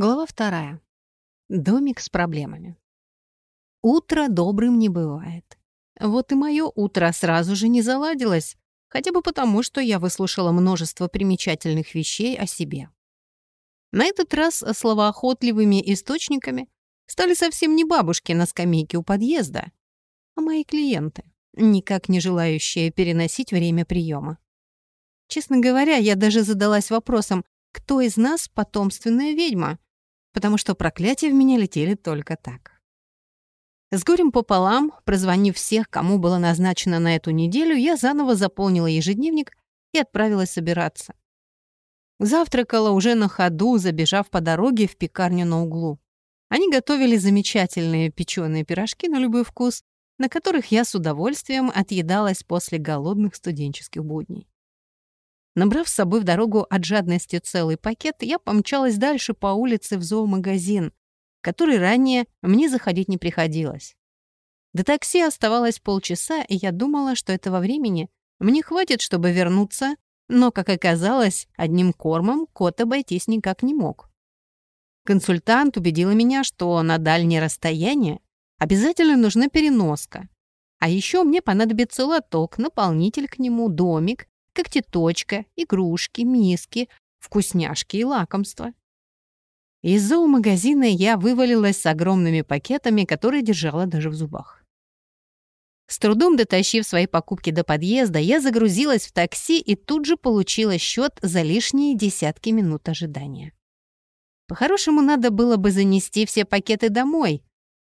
Глава вторая. Домик с проблемами. Утро добрым не бывает. Вот и мое утро сразу же не заладилось, хотя бы потому, что я выслушала множество примечательных вещей о себе. На этот раз словоохотливыми источниками стали совсем не бабушки на скамейке у подъезда, а мои клиенты, никак не желающие переносить время приема. Честно говоря, я даже задалась вопросом, кто из нас потомственная ведьма, потому что проклятия в меня летели только так. С горем пополам, прозвонив всех, кому было назначено на эту неделю, я заново заполнила ежедневник и отправилась собираться. Завтракала уже на ходу, забежав по дороге в пекарню на углу. Они готовили замечательные печеные пирожки на любой вкус, на которых я с удовольствием отъедалась после голодных студенческих будней. Набрав с собой в дорогу от жадности целый пакет, я помчалась дальше по улице в зоомагазин, который ранее мне заходить не приходилось. До такси оставалось полчаса, и я думала, что этого времени мне хватит, чтобы вернуться, но, как оказалось, одним кормом кот обойтись никак не мог. Консультант убедила меня, что на дальнее расстояние обязательно нужна переноска. А еще мне понадобится лоток, наполнитель к нему, домик когтеточка, игрушки, миски, вкусняшки и лакомства. Из зоомагазина я вывалилась с огромными пакетами, которые держала даже в зубах. С трудом дотащив свои покупки до подъезда, я загрузилась в такси и тут же получила счет за лишние десятки минут ожидания. По-хорошему, надо было бы занести все пакеты домой,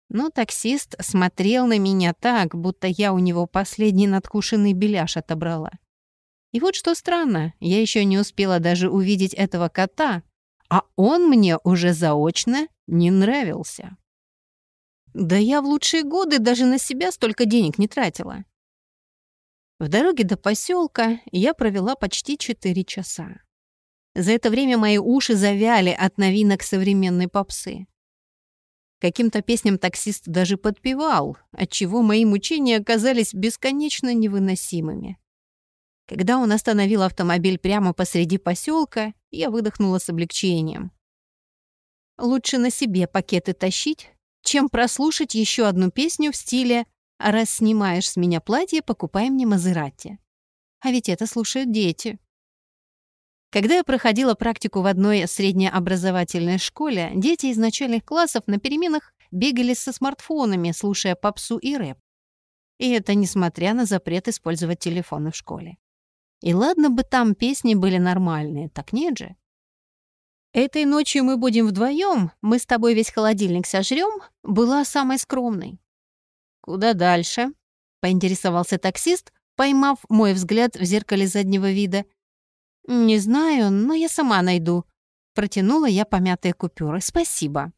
но таксист смотрел на меня так, будто я у него последний надкушенный беляш отобрала. И вот что странно, я еще не успела даже увидеть этого кота, а он мне уже заочно не нравился. Да я в лучшие годы даже на себя столько денег не тратила. В дороге до поселка я провела почти 4 часа. За это время мои уши завяли от новинок современной попсы. Каким-то песням таксист даже подпевал, отчего мои мучения оказались бесконечно невыносимыми. Когда он остановил автомобиль прямо посреди поселка, я выдохнула с облегчением. Лучше на себе пакеты тащить, чем прослушать еще одну песню в стиле «А раз снимаешь с меня платье, покупай мне Мазерати». А ведь это слушают дети. Когда я проходила практику в одной среднеобразовательной школе, дети из начальных классов на переменах бегали со смартфонами, слушая попсу и рэп. И это несмотря на запрет использовать телефоны в школе. И ладно бы там песни были нормальные, так нет же. «Этой ночью мы будем вдвоем, мы с тобой весь холодильник сожрем» была самой скромной. «Куда дальше?» — поинтересовался таксист, поймав мой взгляд в зеркале заднего вида. «Не знаю, но я сама найду». Протянула я помятые купюры. «Спасибо».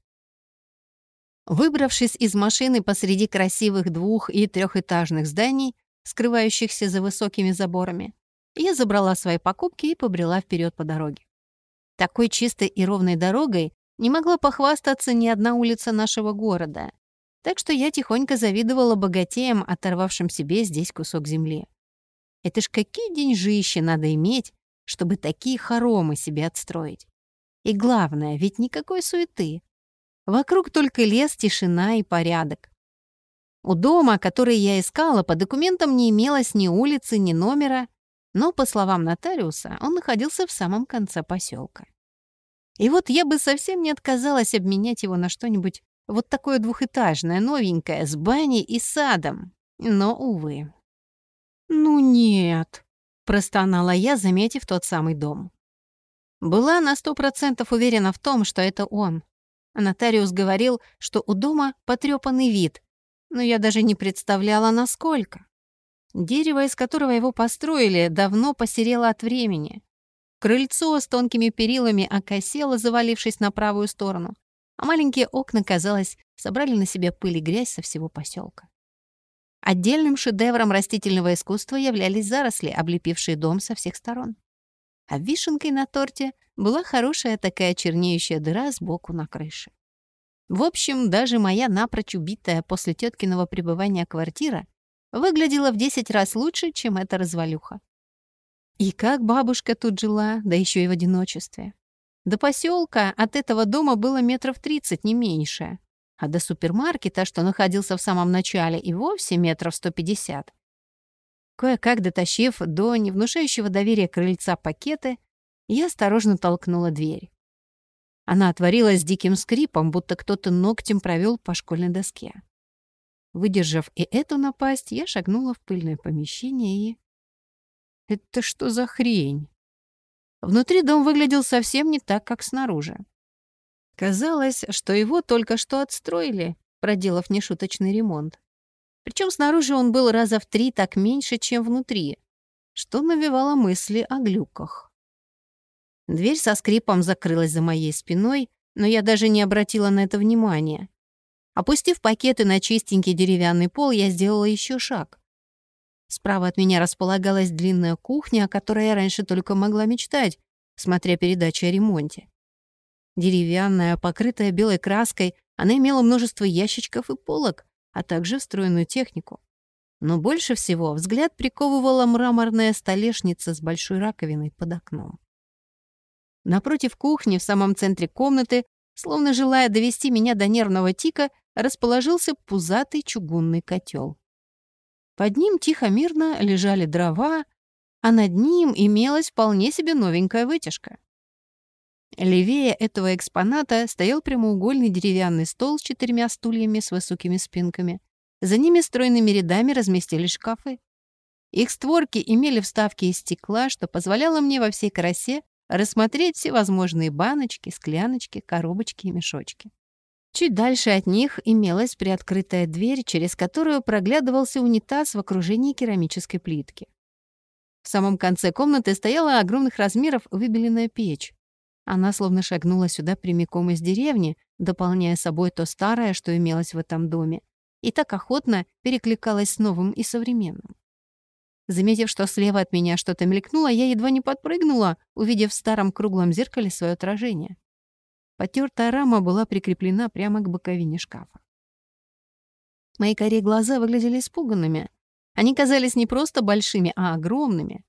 Выбравшись из машины посреди красивых двух- и трехэтажных зданий, скрывающихся за высокими заборами, я забрала свои покупки и побрела вперед по дороге. Такой чистой и ровной дорогой не могла похвастаться ни одна улица нашего города, так что я тихонько завидовала богатеям, оторвавшим себе здесь кусок земли. Это ж какие деньжищи надо иметь, чтобы такие хоромы себе отстроить. И главное, ведь никакой суеты. Вокруг только лес, тишина и порядок. У дома, который я искала, по документам не имелось ни улицы, ни номера, но, по словам нотариуса, он находился в самом конце поселка. И вот я бы совсем не отказалась обменять его на что-нибудь вот такое двухэтажное, новенькое, с баней и садом. Но, увы. «Ну нет», — простонала я, заметив тот самый дом. Была на сто процентов уверена в том, что это он. нотариус говорил, что у дома потрёпанный вид, но я даже не представляла, насколько. Дерево, из которого его построили, давно посерело от времени. Крыльцо с тонкими перилами окосело, завалившись на правую сторону, а маленькие окна, казалось, собрали на себе пыль и грязь со всего поселка. Отдельным шедевром растительного искусства являлись заросли, облепившие дом со всех сторон. А вишенкой на торте была хорошая такая чернеющая дыра сбоку на крыше. В общем, даже моя напрочь убитая после теткиного пребывания квартира выглядела в десять раз лучше, чем эта развалюха. И как бабушка тут жила, да еще и в одиночестве. До поселка от этого дома было метров тридцать, не меньше. А до супермаркета, что находился в самом начале, и вовсе метров сто пятьдесят. Кое-как дотащив до невнушающего доверия крыльца пакеты, я осторожно толкнула дверь. Она отворилась с диким скрипом, будто кто-то ногтем провел по школьной доске. Выдержав и эту напасть, я шагнула в пыльное помещение и... Это что за хрень? Внутри дом выглядел совсем не так, как снаружи. Казалось, что его только что отстроили, проделав нешуточный ремонт. Причем снаружи он был раза в три так меньше, чем внутри, что навевало мысли о глюках. Дверь со скрипом закрылась за моей спиной, но я даже не обратила на это внимания. Опустив пакеты на чистенький деревянный пол, я сделала еще шаг. Справа от меня располагалась длинная кухня, о которой я раньше только могла мечтать, смотря передачи о ремонте. Деревянная, покрытая белой краской, она имела множество ящичков и полок, а также встроенную технику. Но больше всего взгляд приковывала мраморная столешница с большой раковиной под окном. Напротив кухни, в самом центре комнаты, словно желая довести меня до нервного тика, расположился пузатый чугунный котел. Под ним тихо-мирно лежали дрова, а над ним имелась вполне себе новенькая вытяжка. Левее этого экспоната стоял прямоугольный деревянный стол с четырьмя стульями с высокими спинками. За ними стройными рядами разместились шкафы. Их створки имели вставки из стекла, что позволяло мне во всей красе рассмотреть всевозможные баночки, скляночки, коробочки и мешочки. Чуть дальше от них имелась приоткрытая дверь, через которую проглядывался унитаз в окружении керамической плитки. В самом конце комнаты стояла огромных размеров выбеленная печь. Она словно шагнула сюда прямиком из деревни, дополняя собой то старое, что имелось в этом доме, и так охотно перекликалась с новым и современным. Заметив, что слева от меня что-то мелькнуло, я едва не подпрыгнула, увидев в старом круглом зеркале свое отражение. Потертая рама была прикреплена прямо к боковине шкафа. Мои коре глаза выглядели испуганными. Они казались не просто большими, а огромными.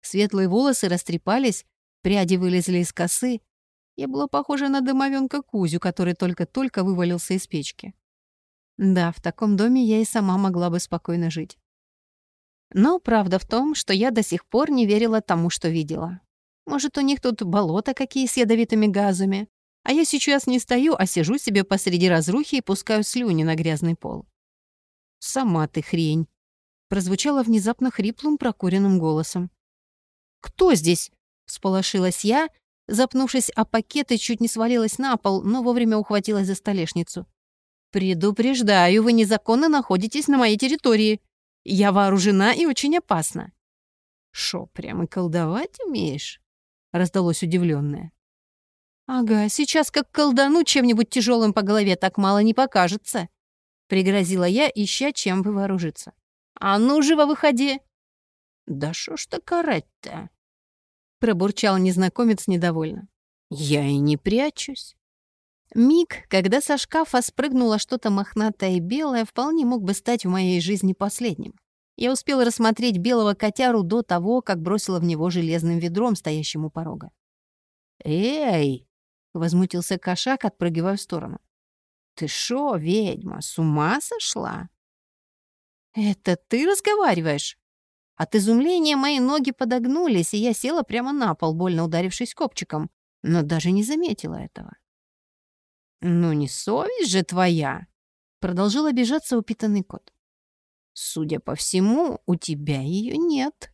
Светлые волосы растрепались, пряди вылезли из косы. Я была похожа на домовенка Кузю, который только-только вывалился из печки. Да, в таком доме я и сама могла бы спокойно жить. Но правда в том, что я до сих пор не верила тому, что видела. Может, у них тут болота какие с ядовитыми газами? А я сейчас не стою, а сижу себе посреди разрухи и пускаю слюни на грязный пол. «Сама ты хрень!» — прозвучало внезапно хриплым прокуренным голосом. «Кто здесь?» — всполошилась я, запнувшись о пакет и чуть не свалилась на пол, но вовремя ухватилась за столешницу. «Предупреждаю, вы незаконно находитесь на моей территории. Я вооружена и очень опасна». «Шо, прямо колдовать умеешь?» — раздалось удивленное. «Ага, сейчас как колдану чем-нибудь тяжелым по голове так мало не покажется», — пригрозила я, ища чем бы вооружиться. «А ну, живо выходи!» «Да шо ж так орать-то?» — пробурчал незнакомец недовольно. «Я и не прячусь». Миг, когда со шкафа спрыгнуло что-то мохнатое и белое, вполне мог бы стать в моей жизни последним. Я успела рассмотреть белого котяру до того, как бросила в него железным ведром, стоящим у порога. «Эй!» Возмутился кошак, отпрыгивая в сторону. «Ты шо, ведьма, с ума сошла?» «Это ты разговариваешь?» От изумления мои ноги подогнулись, и я села прямо на пол, больно ударившись копчиком, но даже не заметила этого. «Ну не совесть же твоя!» — продолжил обижаться упитанный кот. «Судя по всему, у тебя ее нет».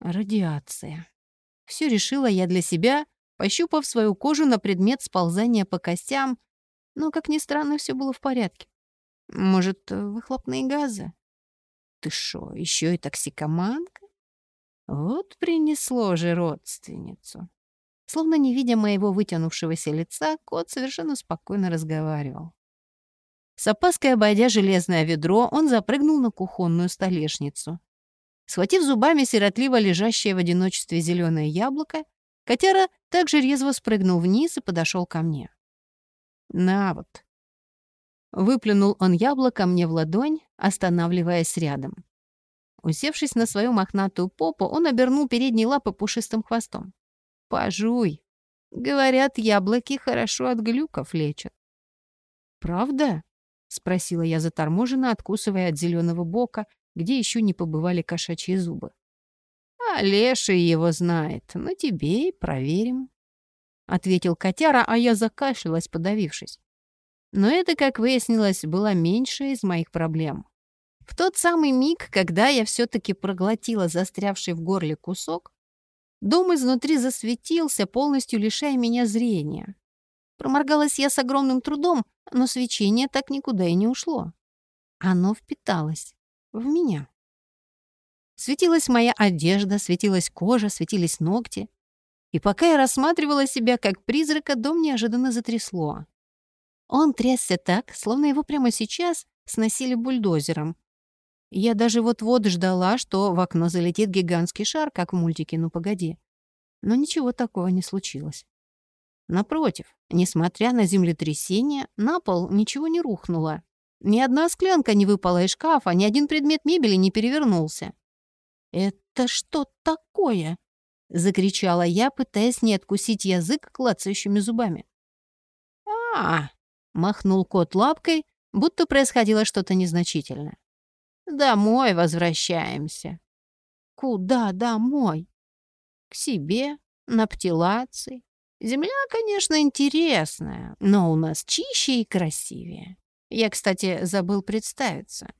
Радиация. Все решила я для себя, пощупав свою кожу на предмет сползания по костям, но, как ни странно, все было в порядке. Может, выхлопные газы? Ты шо, еще и токсикоманка? Вот принесло же родственницу. Словно не видя моего вытянувшегося лица, кот совершенно спокойно разговаривал. С опаской обойдя железное ведро, он запрыгнул на кухонную столешницу. Схватив зубами сиротливо лежащее в одиночестве зеленое яблоко, Котяра также резво спрыгнул вниз и подошел ко мне. «На вот». Выплюнул он яблоко мне в ладонь, останавливаясь рядом. Усевшись на свою мохнатую попу, он обернул передние лапы пушистым хвостом. «Пожуй. Говорят, яблоки хорошо от глюков лечат. «Правда?» — спросила я заторможенно, откусывая от зеленого бока, где еще не побывали кошачьи зубы. «А Леший его знает, но тебе и проверим», — ответил котяра, а я закашлялась, подавившись. Но это, как выяснилось, была меньшая из моих проблем. В тот самый миг, когда я все-таки проглотила застрявший в горле кусок, дом изнутри засветился, полностью лишая меня зрения. Проморгалась я с огромным трудом, но свечение так никуда и не ушло. Оно впиталось в меня. Светилась моя одежда, светилась кожа, светились ногти. И пока я рассматривала себя как призрака, дом неожиданно затрясло. Он трясся так, словно его прямо сейчас сносили бульдозером. Я даже вот-вот ждала, что в окно залетит гигантский шар, как в мультике «Ну, погоди». Но ничего такого не случилось. Напротив, несмотря на землетрясение, на пол ничего не рухнуло. Ни одна склянка не выпала из шкафа, ни один предмет мебели не перевернулся. «Это что такое?» — закричала я, пытаясь не откусить язык клацающими зубами. а, махнул кот лапкой, будто происходило что-то незначительное. «Домой возвращаемся». «Куда домой?» «К себе, на птилации. Земля, конечно, интересная, но у нас чище и красивее. Я, кстати, забыл представиться.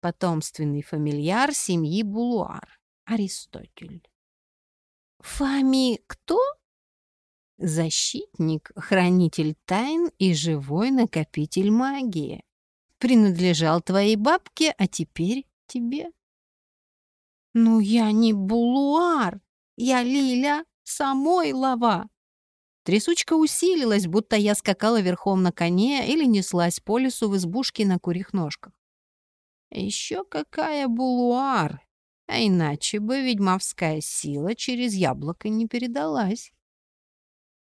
Потомственный фамильяр семьи Булуар. Аристотель. Фами кто? Защитник, хранитель тайн и живой накопитель магии. Принадлежал твоей бабке, а теперь тебе. Ну, я не Булуар, я Лиля Самойлова. Трясучка усилилась, будто я скакала верхом на коне или неслась по лесу в избушке на курьих ножках. Еще какая булуар! А иначе бы ведьмовская сила через яблоко не передалась.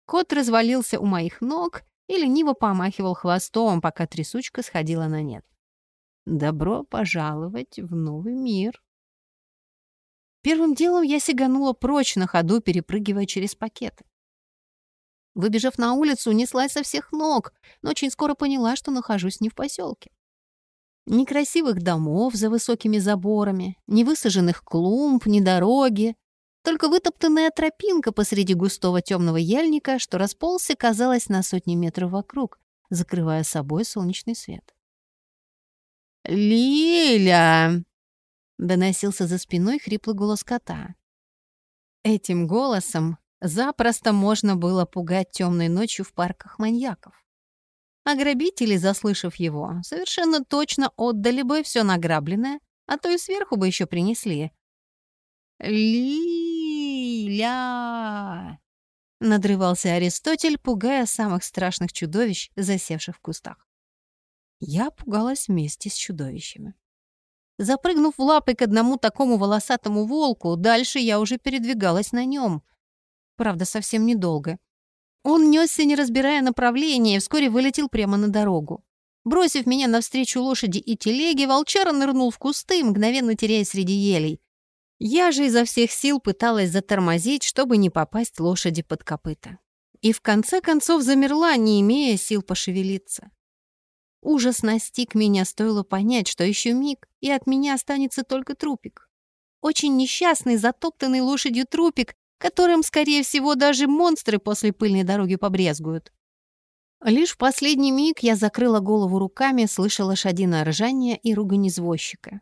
Кот развалился у моих ног и лениво помахивал хвостом, пока трясучка сходила на нет. Добро пожаловать в новый мир. Первым делом я сиганула прочь на ходу, перепрыгивая через пакеты. Выбежав на улицу, неслась со всех ног, но очень скоро поняла, что нахожусь не в поселке. Ни красивых домов за высокими заборами, ни высаженных клумб, ни дороги. Только вытоптанная тропинка посреди густого темного ельника, что расползся, казалось, на сотни метров вокруг, закрывая собой солнечный свет. «Лиля!» — доносился за спиной хриплый голос кота. Этим голосом запросто можно было пугать темной ночью в парках маньяков. А грабители, заслышав его, совершенно точно отдали бы все награбленное, а то и сверху бы еще принесли. «Ли-ля!» — надрывался Аристотель, пугая самых страшных чудовищ, засевших в кустах. Я пугалась вместе с чудовищами. Запрыгнув в лапы к одному такому волосатому волку, дальше я уже передвигалась на нем — Правда, совсем недолго. Он несся, не разбирая направления, и вскоре вылетел прямо на дорогу. Бросив меня навстречу лошади и телеге, волчара нырнул в кусты, мгновенно теряя среди елей. Я же изо всех сил пыталась затормозить, чтобы не попасть лошади под копыта. И в конце концов замерла, не имея сил пошевелиться. Ужас настиг меня, стоило понять, что еще миг, и от меня останется только трупик. Очень несчастный, затоптанный лошадью трупик, которым, скорее всего, даже монстры после пыльной дороги побрезгуют. Лишь в последний миг я закрыла голову руками, слыша лошадиное ржание и ругань извозчика.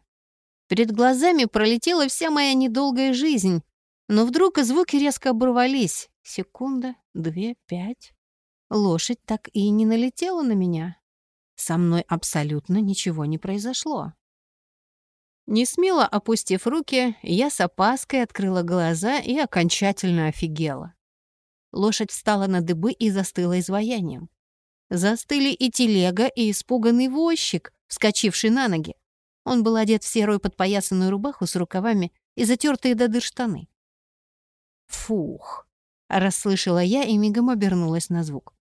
Перед глазами пролетела вся моя недолгая жизнь, но вдруг звуки резко оборвались. Секунда, две, пять. Лошадь так и не налетела на меня. Со мной абсолютно ничего не произошло. Не смело опустив руки, я с опаской открыла глаза и окончательно офигела. Лошадь встала на дыбы и застыла изваянием. Застыли и телега, и испуганный возчик, вскочивший на ноги. Он был одет в серую подпоясанную рубаху с рукавами и затертые до дыр штаны. «Фух!» — расслышала я и мигом обернулась на звук.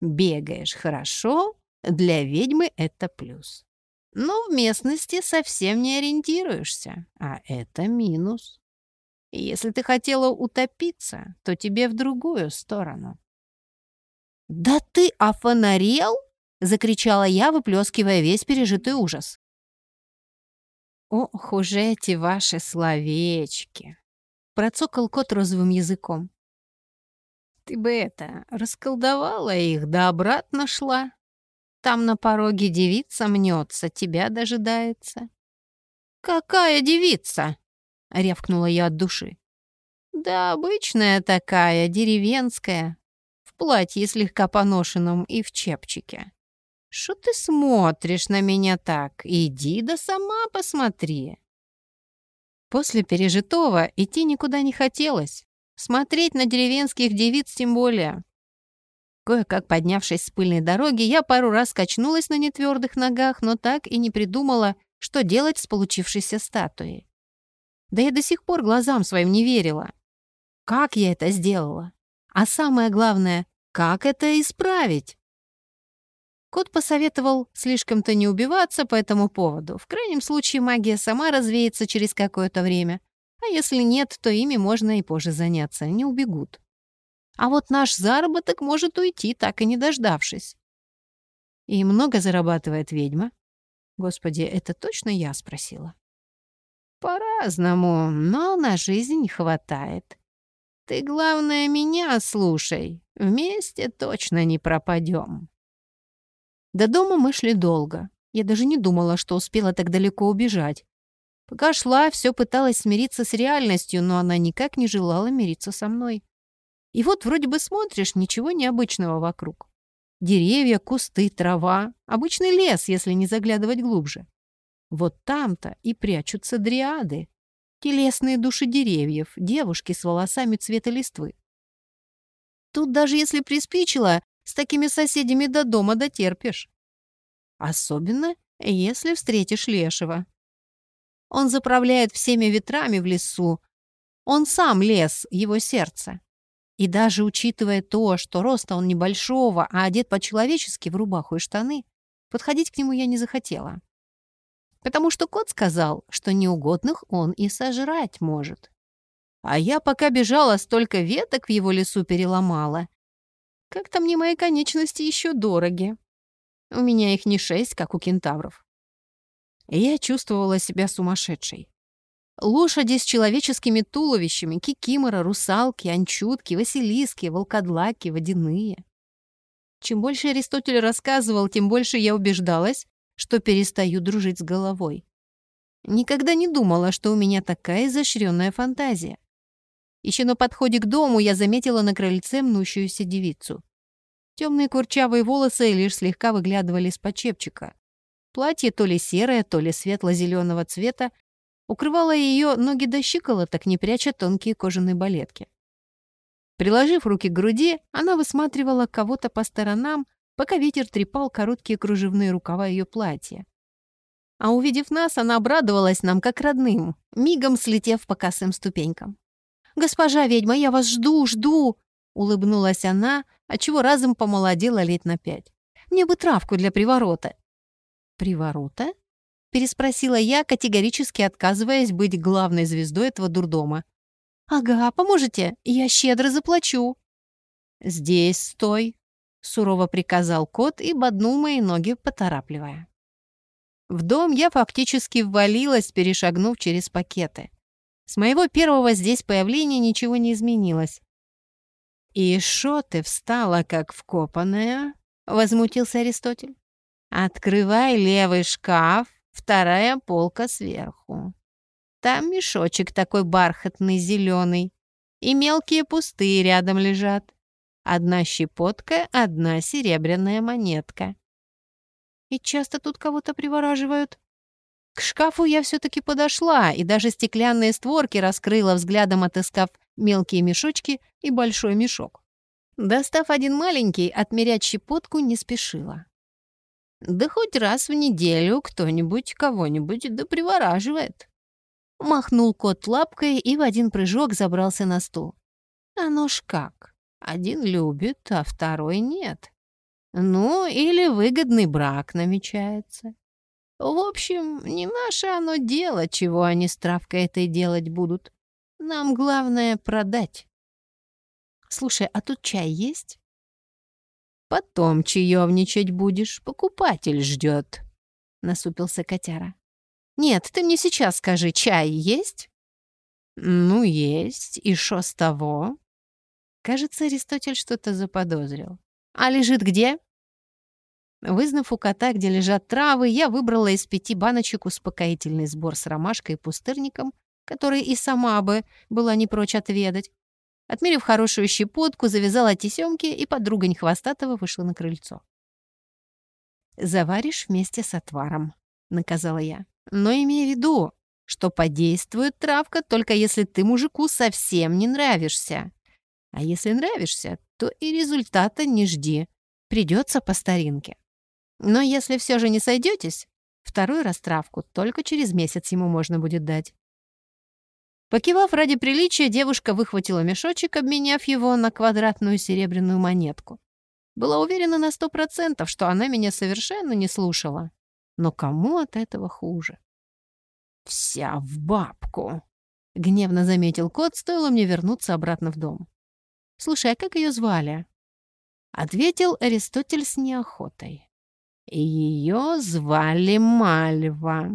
«Бегаешь хорошо, для ведьмы это плюс». Но в местности совсем не ориентируешься, а это минус. Если ты хотела утопиться, то тебе в другую сторону. «Да ты офонарел?» — закричала я, выплескивая весь пережитый ужас. «Ох уж эти ваши словечки!» — процокал кот розовым языком. «Ты бы это, расколдовала их, да обратно шла. Там на пороге девица мнется, тебя дожидается». «Какая девица?» — рявкнула я от души. «Да обычная такая, деревенская, в платье слегка поношенном и в чепчике. Что ты смотришь на меня так? Иди да сама посмотри». После пережитого идти никуда не хотелось. Смотреть на деревенских девиц тем более. Кое-как поднявшись с пыльной дороги, я пару раз качнулась на нетвердых ногах, но так и не придумала, что делать с получившейся статуей. Да я до сих пор глазам своим не верила. Как я это сделала? А самое главное, как это исправить? Кот посоветовал слишком-то не убиваться по этому поводу. В крайнем случае магия сама развеется через какое-то время. А если нет, то ими можно и позже заняться, не убегут. А вот наш заработок может уйти, так и не дождавшись. И много зарабатывает ведьма? Господи, это точно я спросила? По-разному, но на жизнь хватает. Ты, главное, меня слушай. Вместе точно не пропадем. До дома мы шли долго. Я даже не думала, что успела так далеко убежать. Пока шла, все пыталась смириться с реальностью, но она никак не желала мириться со мной. И вот вроде бы смотришь, ничего необычного вокруг. Деревья, кусты, трава. Обычный лес, если не заглядывать глубже. Вот там-то и прячутся дриады. Телесные души деревьев, девушки с волосами цвета листвы. Тут даже если приспичило, с такими соседями до дома дотерпишь. Особенно, если встретишь лешего. Он заправляет всеми ветрами в лесу. Он сам лес, его сердце. И даже учитывая то, что роста он небольшого, а одет по-человечески в рубаху и штаны, подходить к нему я не захотела. Потому что кот сказал, что неугодных он и сожрать может. А я пока бежала, столько веток в его лесу переломала, как-то мне мои конечности еще дороги. У меня их не шесть, как у кентавров. Я чувствовала себя сумасшедшей. Лошади с человеческими туловищами, кикимора, русалки, анчутки, василиски, волкодлаки, водяные. Чем больше Аристотель рассказывал, тем больше я убеждалась, что перестаю дружить с головой. Никогда не думала, что у меня такая изощренная фантазия. Еще на подходе к дому я заметила на крыльце мнущуюся девицу. Темные курчавые волосы лишь слегка выглядывали из-под чепчика. Платье то ли серое, то ли светло-зеленого цвета укрывало ее ноги до щиколоток, не пряча тонкие кожаные балетки. Приложив руки к груди, она высматривала кого-то по сторонам, пока ветер трепал короткие кружевные рукава ее платья. А увидев нас, она обрадовалась нам как родным, мигом слетев по косым ступенькам. «Госпожа ведьма, я вас жду, жду!» Улыбнулась она, отчего разом помолодела лет на пять. «Мне бы травку для приворота». «Приворота?» Переспросила я, категорически отказываясь быть главной звездой этого дурдома. «Ага, поможете? Я щедро заплачу». «Здесь стой», — сурово приказал кот и боднул мои ноги, поторапливая. В дом я фактически ввалилась, перешагнув через пакеты. С моего первого здесь появления ничего не изменилось. «И шо ты встала, как вкопанная?» — возмутился Аристотель. «Открывай левый шкаф, вторая полка сверху. Там мешочек такой бархатный, зеленый, и мелкие пустые рядом лежат. Одна щепотка, одна серебряная монетка. И часто тут кого-то привораживают?» К шкафу я все-таки подошла и даже стеклянные створки раскрыла, взглядом отыскав мелкие мешочки и большой мешок. Достав один маленький, отмерять щепотку не спешила. Да хоть раз в неделю кто-нибудь кого-нибудь да привораживает. Махнул кот лапкой и в один прыжок забрался на стул. Оно ж как. Один любит, а второй нет. Ну, или выгодный брак намечается. В общем, не наше оно дело, чего они с травкой этой делать будут. Нам главное продать. Слушай, а тут чай есть? Потом чаевничать будешь, покупатель ждет. Насупился котяра. Нет, ты мне сейчас скажи, чай есть? Ну, есть. И что с того? Кажется, Аристотель что-то заподозрил. А лежит где? Вызнав у кота, где лежат травы, я выбрала из пяти баночек успокоительный сбор с ромашкой и пустырником, который и сама бы была не прочь отведать. Отмерив хорошую щепотку, завязала тесемки, и подруга Хвостатого вышла на крыльцо. «Заваришь вместе с отваром», — наказала я. «Но имея в виду, что подействует травка только если ты мужику совсем не нравишься. А если нравишься, то и результата не жди. Придется по старинке. Но если все же не сойдетесь, вторую растравку только через месяц ему можно будет дать. Покивав ради приличия, девушка выхватила мешочек, обменяв его на квадратную серебряную монетку. Была уверена на сто процентов, что она меня совершенно не слушала. Но кому от этого хуже? «Вся в бабку!» — гневно заметил кот, стоило мне вернуться обратно в дом. «Слушай, а как ее звали?» Ответил Аристотель с неохотой. Ее звали Мальва.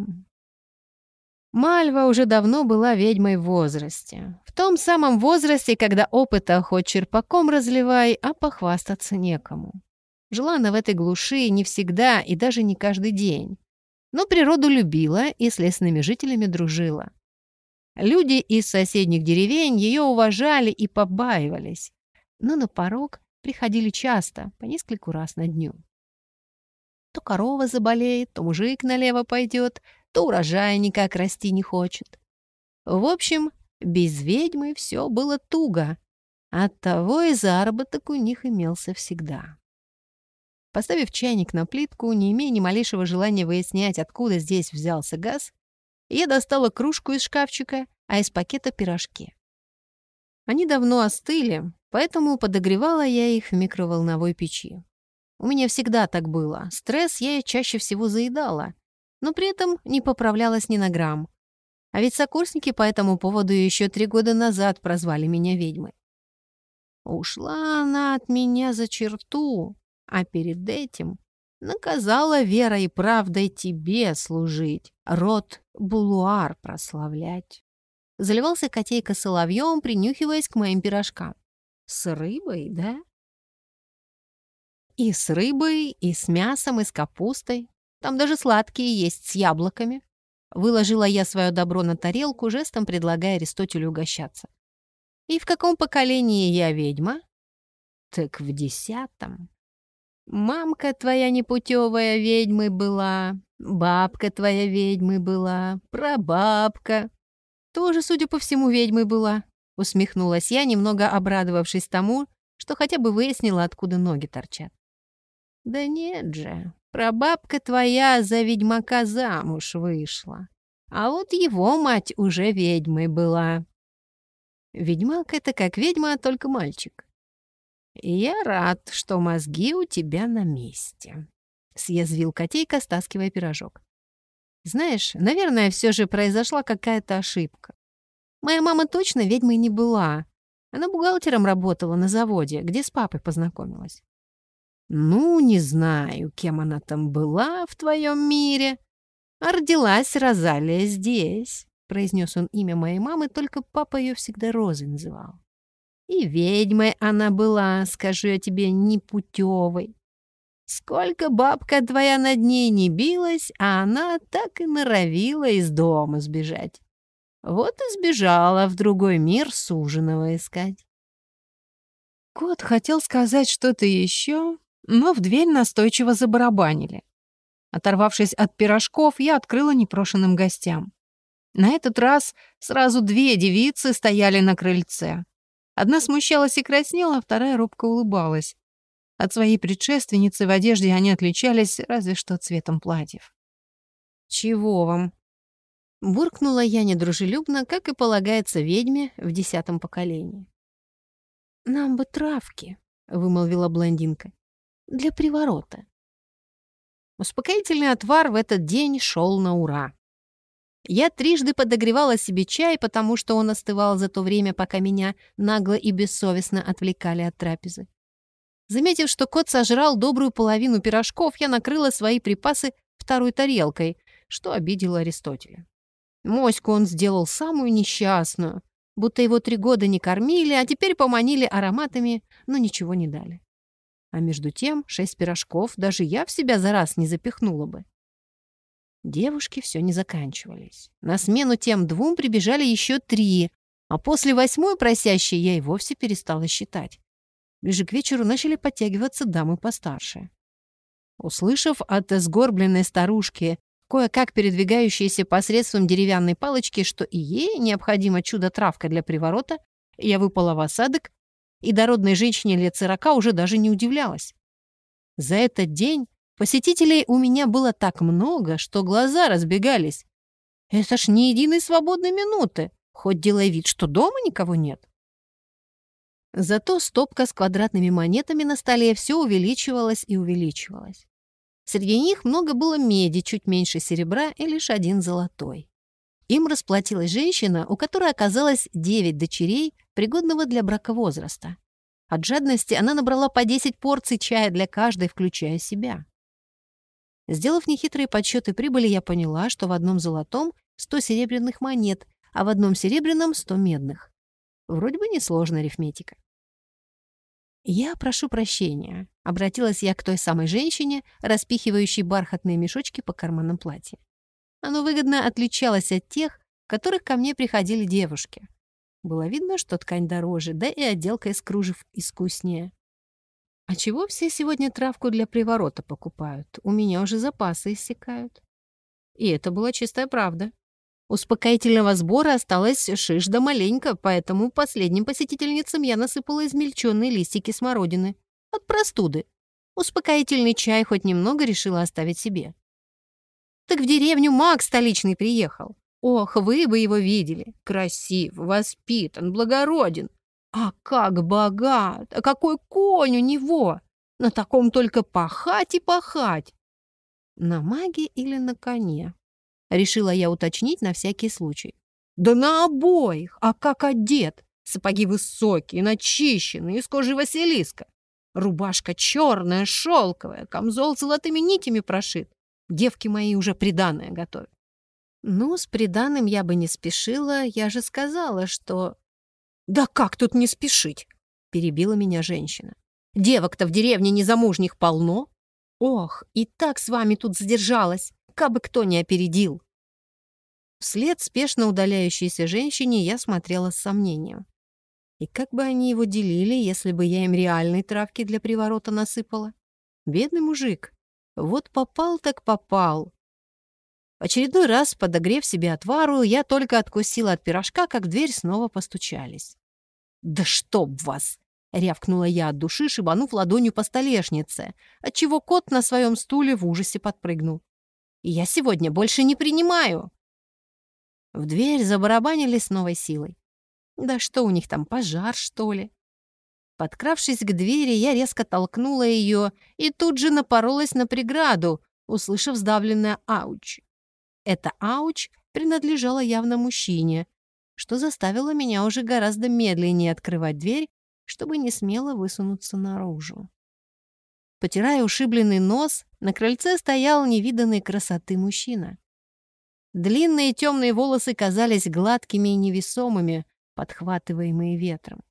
Мальва уже давно была ведьмой в возрасте. В том самом возрасте, когда опыта хоть черпаком разливай, а похвастаться некому. Жила она в этой глуши не всегда и даже не каждый день. Но природу любила и с лесными жителями дружила. Люди из соседних деревень ее уважали и побаивались, но на порог приходили часто, по нескольку раз на дню. То корова заболеет, то мужик налево пойдет, то урожая никак расти не хочет. В общем, без ведьмы все было туго. Оттого и заработок у них имелся всегда. Поставив чайник на плитку, не имея ни малейшего желания выяснять, откуда здесь взялся газ, я достала кружку из шкафчика, а из пакета пирожки. Они давно остыли, поэтому подогревала я их в микроволновой печи. У меня всегда так было. Стресс я чаще всего заедала, но при этом не поправлялась ни на грамм. А ведь сокурсники по этому поводу еще три года назад прозвали меня ведьмой. Ушла она от меня за черту, а перед этим наказала верой и правдой тебе служить, род Булуар прославлять. Заливался котейка соловьем, принюхиваясь к моим пирожкам. С рыбой, да? И с рыбой, и с мясом, и с капустой. Там даже сладкие есть с яблоками. Выложила я свое добро на тарелку, жестом предлагая Аристотелю угощаться. И в каком поколении я ведьма? Так в десятом. Мамка твоя непутевая ведьмой была, бабка твоя ведьмой была, прабабка. Тоже, судя по всему, ведьмой была. Усмехнулась я, немного обрадовавшись тому, что хотя бы выяснила, откуда ноги торчат. Да нет же, Прабабка твоя за ведьмака замуж вышла, а вот его мать уже ведьмой была. Ведьмак — это как ведьма, только мальчик. Я рад, что мозги у тебя на месте», — съязвил котейка, стаскивая пирожок. «Знаешь, наверное, все же произошла какая-то ошибка. Моя мама точно ведьмой не была. Она бухгалтером работала на заводе, где с папой познакомилась. «Ну, не знаю, кем она там была в твоем мире. А родилась Розалия здесь», — произнес он имя моей мамы, только папа ее всегда Розой называл. «И ведьмой она была, скажу я тебе, непутевой. Сколько бабка твоя над ней не билась, а она так и норовила из дома сбежать. Вот и сбежала в другой мир суженого искать». Кот хотел сказать что-то еще, но в дверь настойчиво забарабанили. Оторвавшись от пирожков, я открыла непрошенным гостям. На этот раз сразу две девицы стояли на крыльце. Одна смущалась и краснела, а вторая робко улыбалась. От своей предшественницы в одежде они отличались разве что цветом платьев. «Чего вам?» Буркнула я недружелюбно, как и полагается ведьме в десятом поколении. «Нам бы травки», — вымолвила блондинка для приворота. Успокоительный отвар в этот день шел на ура. Я трижды подогревала себе чай, потому что он остывал за то время, пока меня нагло и бессовестно отвлекали от трапезы. Заметив, что кот сожрал добрую половину пирожков, я накрыла свои припасы второй тарелкой, что обидело Аристотеля. Моську он сделал самую несчастную, будто его три года не кормили, а теперь поманили ароматами, но ничего не дали. А между тем шесть пирожков даже я в себя за раз не запихнула бы. Девушки все не заканчивались. На смену тем двум прибежали еще три, а после восьмой просящей я и вовсе перестала считать. Ближе к вечеру начали подтягиваться дамы постарше. Услышав от сгорбленной старушки, кое-как передвигающейся посредством деревянной палочки, что и ей необходима чудо-травка для приворота, я выпала в осадок, и дородной женщине лет сорока уже даже не удивлялась. За этот день Посетителей у меня было так много, что глаза разбегались. Это ж ни единой свободной минуты, хоть делай вид, что дома никого нет. Зато стопка с квадратными монетами на столе все увеличивалась и увеличивалась. Среди них много было меди, чуть меньше серебра и лишь один золотой. Им расплатилась женщина, у которой оказалось девять дочерей, пригодного для брака возраста. От жадности она набрала по 10 порций чая для каждой, включая себя. Сделав нехитрые подсчеты прибыли, я поняла, что в одном золотом 100 серебряных монет, а в одном серебряном 100 медных. Вроде бы несложная арифметика. «Я прошу прощения», — обратилась я к той самой женщине, распихивающей бархатные мешочки по карманам платья. Оно выгодно отличалось от тех, в которых ко мне приходили девушки. Было видно, что ткань дороже, да и отделка из кружев искуснее. А чего все сегодня травку для приворота покупают? У меня уже запасы иссякают. И это была чистая правда. Успокоительного сбора осталось шиш да маленько, поэтому последним посетительницам я насыпала измельченные листики смородины. От простуды. Успокоительный чай хоть немного решила оставить себе. Так в деревню маг столичный приехал. Ох, вы бы его видели. Красив, воспитан, благороден. А как богат! А какой конь у него! На таком только пахать и пахать! На маге или на коне? Решила я уточнить на всякий случай. Да на обоих! А как одет? Сапоги высокие, начищенные, из кожи Василиска. Рубашка черная, шелковая, камзол золотыми нитями прошит. Девки мои уже приданное готовят. Ну, с приданым я бы не спешила, я же сказала, что «Да как тут не спешить?» — перебила меня женщина. «Девок-то в деревне незамужних полно. Ох, и так с вами тут задержалась, кабы кто не опередил». Вслед спешно удаляющейся женщине я смотрела с сомнением. И как бы они его делили, если бы я им реальной травки для приворота насыпала? Бедный мужик. Вот попал так попал. В очередной раз, подогрев себе отвару, я только откусила от пирожка, как в дверь снова постучались. «Да чтоб вас!» — рявкнула я от души, шибанув ладонью по столешнице, отчего кот на своем стуле в ужасе подпрыгнул. «Я сегодня больше не принимаю!» В дверь забарабанили с новой силой. Да что у них там, пожар, что ли? Подкравшись к двери, я резко толкнула ее и тут же напоролась на преграду, услышав сдавленное «ауч». Это «ауч» принадлежало явно мужчине, что заставило меня уже гораздо медленнее открывать дверь, чтобы не смело высунуться наружу. Потирая ушибленный нос, на крыльце стоял невиданной красоты мужчина. Длинные темные волосы казались гладкими и невесомыми, подхватываемые ветром.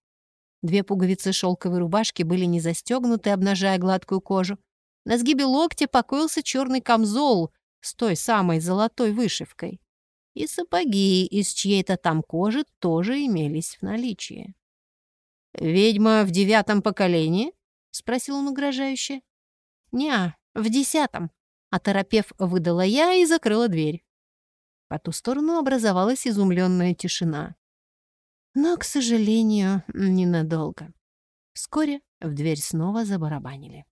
Две пуговицы шелковой рубашки были не застегнуты, обнажая гладкую кожу. На сгибе локтя покоился черный камзол с той самой золотой вышивкой. И сапоги из чьей-то там кожи тоже имелись в наличии. «Ведьма в девятом поколении?» — спросил он угрожающе. «Ня, в десятом», — оторопев, выдала я и закрыла дверь. По ту сторону образовалась изумленная тишина. Но, к сожалению, ненадолго. Вскоре в дверь снова забарабанили.